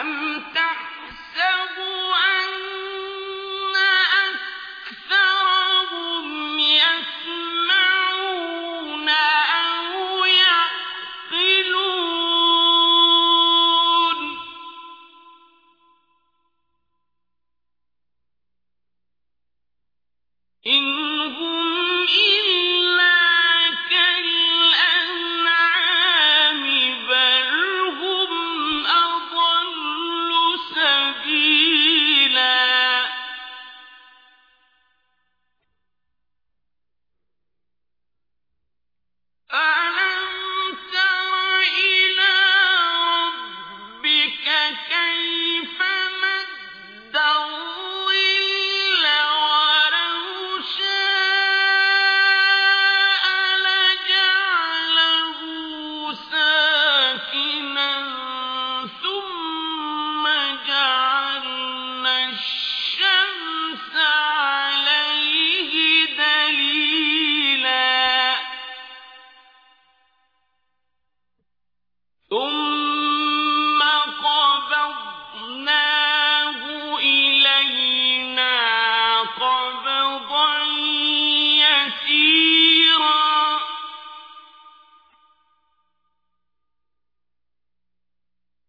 أم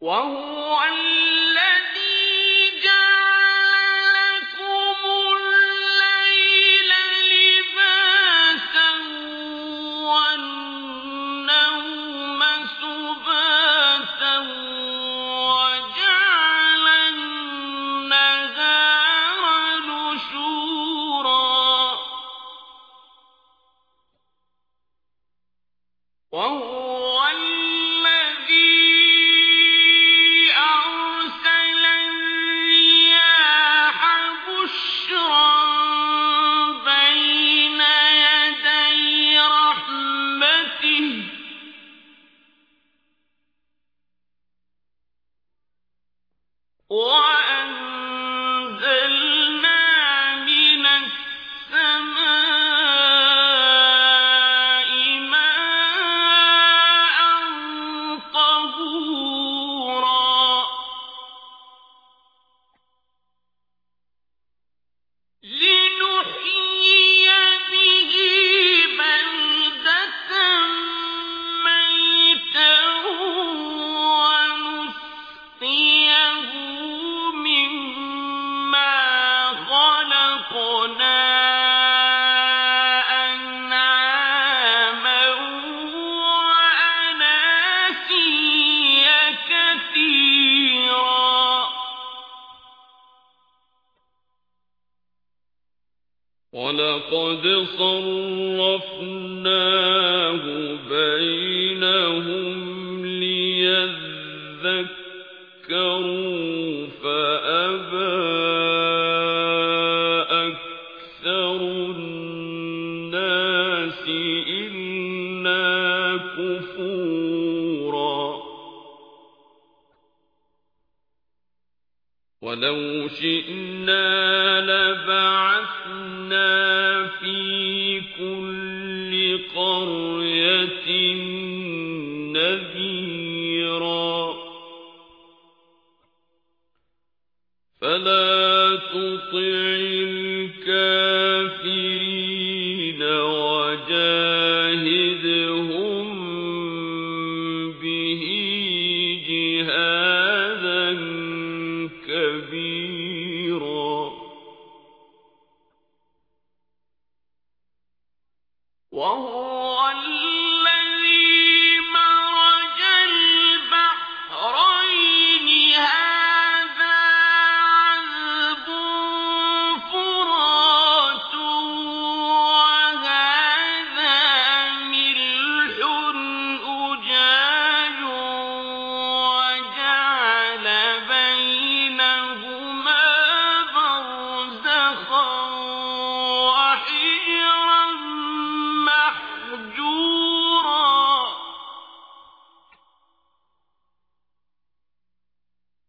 وهو وَلَقَدْ صَرَّفْنَاهُ بَيْنَهُمْ لِيَذَّكَّرُوا فَأَبَى أَكْثَرُ النَّاسِ إِلَّا كُفُورًا. وَلَوْ شِئْنَا لَبَعَثْنَا بَعَثْنَا فِي كُلِّ قَرْيَةٍ نَذِيرًا فَلَا تُطِعِ الْكَافِرِينَ